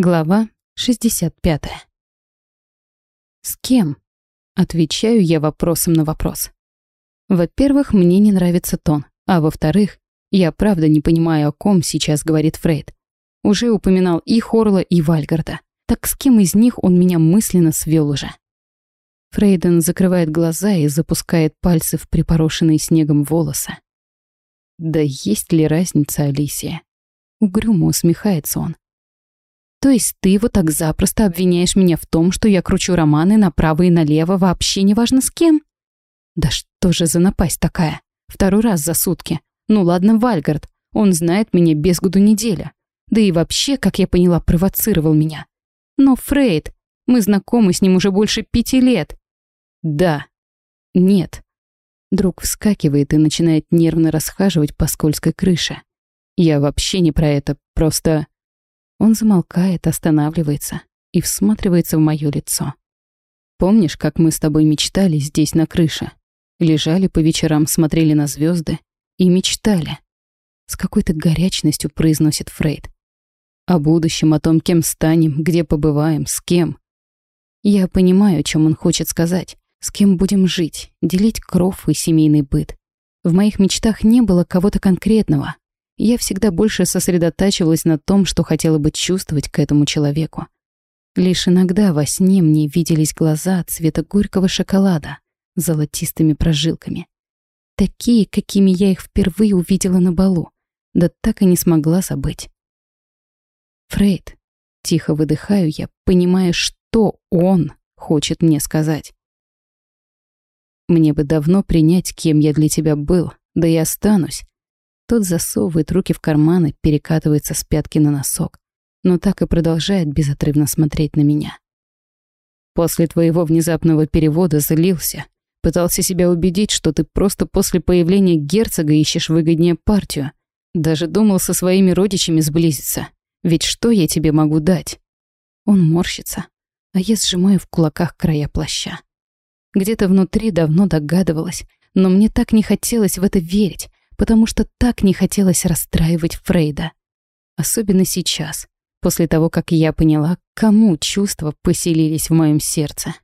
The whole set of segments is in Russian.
Глава 65. С кем? Отвечаю я вопросом на вопрос. Во-первых, мне не нравится тон, а во-вторых, я правда не понимаю, о ком сейчас говорит Фрейд. Уже упоминал и Хорла, и Вальгарда. Так с кем из них он меня мысленно свел уже? Фрейден закрывает глаза и запускает пальцы в припорошенные снегом волосы. Да есть ли разница, Алисия? Угрюмо усмехается он. То есть ты вот так запросто обвиняешь меня в том, что я кручу романы направо и налево, вообще неважно с кем? Да что же за напасть такая? Второй раз за сутки. Ну ладно, Вальгард, он знает меня без году неделя. Да и вообще, как я поняла, провоцировал меня. Но Фрейд, мы знакомы с ним уже больше пяти лет. Да. Нет. Друг вскакивает и начинает нервно расхаживать по скользкой крыше. Я вообще не про это, просто... Он замолкает, останавливается и всматривается в моё лицо. Помнишь, как мы с тобой мечтали здесь на крыше? Лежали по вечерам, смотрели на звезды и мечтали. С какой-то горячностью произносит Фрейд. О будущем, о том, кем станем, где побываем, с кем. Я понимаю, о чем он хочет сказать. С кем будем жить, делить кров и семейный быт. В моих мечтах не было кого-то конкретного, я всегда больше сосредотачивалась на том, что хотела бы чувствовать к этому человеку. Лишь иногда во сне мне виделись глаза цвета горького шоколада с золотистыми прожилками. Такие, какими я их впервые увидела на балу, да так и не смогла забыть. Фрейд, тихо выдыхаю я, понимая, что он хочет мне сказать. Мне бы давно принять, кем я для тебя был, да и останусь, тот засовывает руки в карманы, перекатывается с пятки на носок, но так и продолжает безотрывно смотреть на меня. После твоего внезапного перевода злился, пытался себя убедить, что ты просто после появления герцога ищешь выгоднее партию. Даже думал со своими родичами сблизиться. Ведь что я тебе могу дать? Он морщится, а я сжимаю в кулаках края плаща. Где-то внутри давно догадывалась, но мне так не хотелось в это верить, потому что так не хотелось расстраивать Фрейда. Особенно сейчас, после того, как я поняла, кому чувства поселились в моем сердце.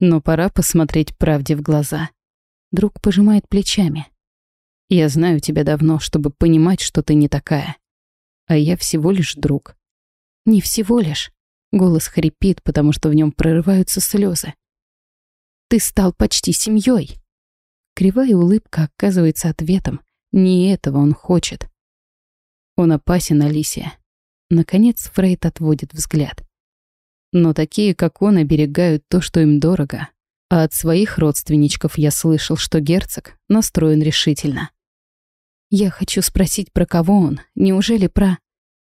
Но пора посмотреть правде в глаза. Друг пожимает плечами. Я знаю тебя давно, чтобы понимать, что ты не такая. А я всего лишь друг. Не всего лишь. Голос хрипит, потому что в нем прорываются слезы. Ты стал почти семьей. Кривая улыбка оказывается ответом. Не этого он хочет. Он опасен, Алисия. Наконец Фрейд отводит взгляд. Но такие, как он, оберегают то, что им дорого. А от своих родственничков я слышал, что герцог настроен решительно. Я хочу спросить, про кого он. Неужели про...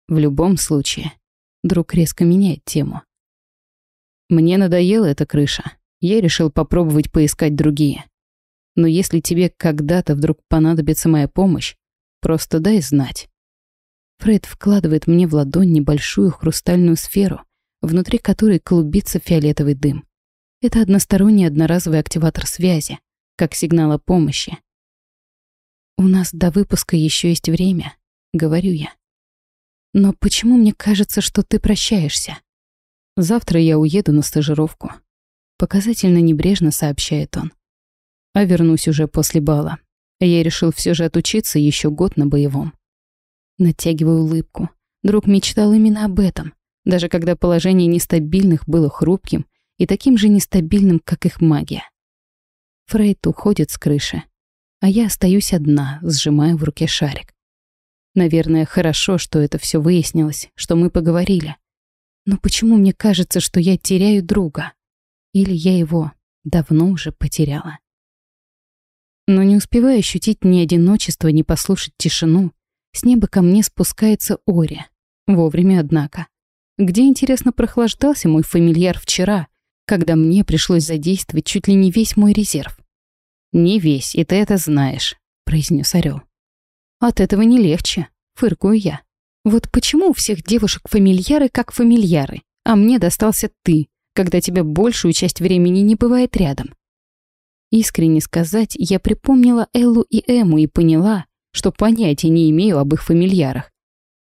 В любом случае. Друг резко меняет тему. Мне надоела эта крыша. Я решил попробовать поискать другие. Но если тебе когда-то вдруг понадобится моя помощь, просто дай знать. Фред вкладывает мне в ладонь небольшую хрустальную сферу, внутри которой клубится фиолетовый дым. Это односторонний одноразовый активатор связи, как сигнал о помощи. «У нас до выпуска еще есть время», — говорю я. «Но почему мне кажется, что ты прощаешься?» «Завтра я уеду на стажировку», — показательно небрежно сообщает он а вернусь уже после бала. Я решил все же отучиться еще год на боевом. Натягиваю улыбку. Друг мечтал именно об этом, даже когда положение нестабильных было хрупким и таким же нестабильным, как их магия. Фрейд уходит с крыши, а я остаюсь одна, сжимая в руке шарик. Наверное, хорошо, что это все выяснилось, что мы поговорили. Но почему мне кажется, что я теряю друга? Или я его давно уже потеряла? Но не успевая ощутить ни одиночество, ни послушать тишину, с неба ко мне спускается Ори. Вовремя, однако. Где, интересно, прохлаждался мой фамильяр вчера, когда мне пришлось задействовать чуть ли не весь мой резерв? «Не весь, и ты это знаешь», — произнес орел. «От этого не легче», — фыркую я. «Вот почему у всех девушек фамильяры как фамильяры, а мне достался ты, когда тебя большую часть времени не бывает рядом?» Искренне сказать, я припомнила Эллу и Эму и поняла, что понятия не имею об их фамильярах.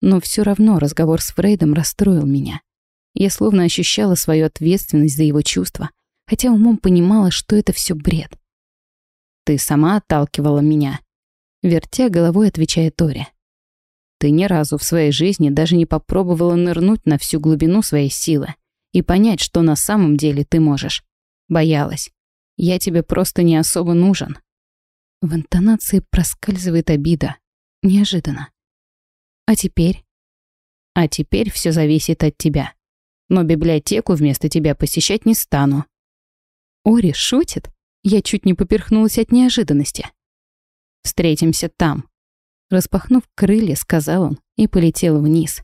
Но все равно разговор с Фрейдом расстроил меня. Я словно ощущала свою ответственность за его чувства, хотя умом понимала, что это все бред. «Ты сама отталкивала меня», — вертя головой, отвечает Тори. «Ты ни разу в своей жизни даже не попробовала нырнуть на всю глубину своей силы и понять, что на самом деле ты можешь. Боялась. Я тебе просто не особо нужен». В интонации проскальзывает обида. Неожиданно. «А теперь?» «А теперь все зависит от тебя. Но библиотеку вместо тебя посещать не стану». Ори шутит? Я чуть не поперхнулась от неожиданности. «Встретимся там», — распахнув крылья, сказал он и полетел вниз.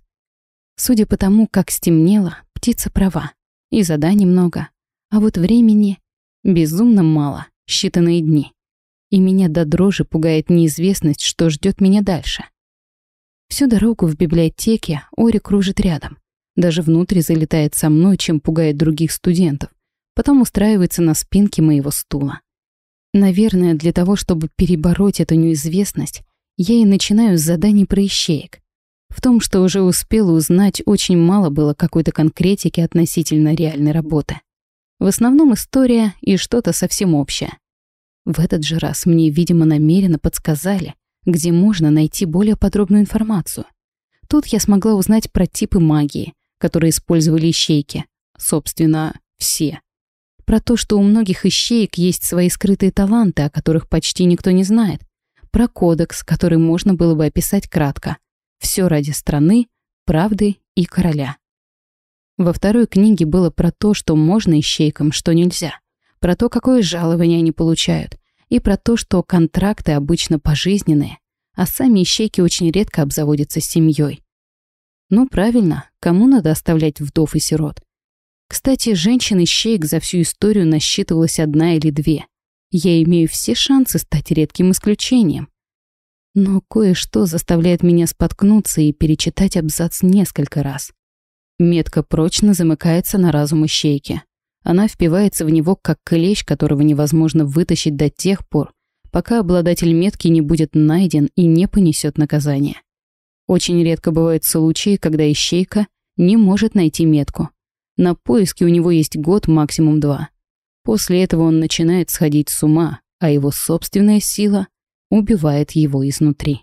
Судя по тому, как стемнело, птица права. И заданий много. А вот времени безумно мало, считанные дни. И меня до дрожи пугает неизвестность, что ждет меня дальше. Всю дорогу в библиотеке Ори кружит рядом. Даже внутрь залетает со мной, чем пугает других студентов потом устраивается на спинке моего стула. Наверное, для того, чтобы перебороть эту неизвестность, я и начинаю с заданий про ищеек. В том, что уже успела узнать, очень мало было какой-то конкретики относительно реальной работы. В основном история и что-то совсем общее. В этот же раз мне, видимо, намеренно подсказали, где можно найти более подробную информацию. Тут я смогла узнать про типы магии, которые использовали ищейки. Собственно, все про то, что у многих ищеек есть свои скрытые таланты, о которых почти никто не знает, про кодекс, который можно было бы описать кратко. Все ради страны, правды и короля. Во второй книге было про то, что можно ищейкам, что нельзя, про то, какое жалование они получают, и про то, что контракты обычно пожизненные, а сами ищейки очень редко обзаводятся семьей. Ну правильно, кому надо оставлять вдов и сирот? Кстати, женщин-ищеек за всю историю насчитывалась одна или две. Я имею все шансы стать редким исключением. Но кое-что заставляет меня споткнуться и перечитать абзац несколько раз. Метка прочно замыкается на разум ищейки. Она впивается в него как клещ, которого невозможно вытащить до тех пор, пока обладатель метки не будет найден и не понесет наказание. Очень редко бывают случаи, когда ищейка не может найти метку, на поиски у него есть год, максимум два. После этого он начинает сходить с ума, а его собственная сила убивает его изнутри.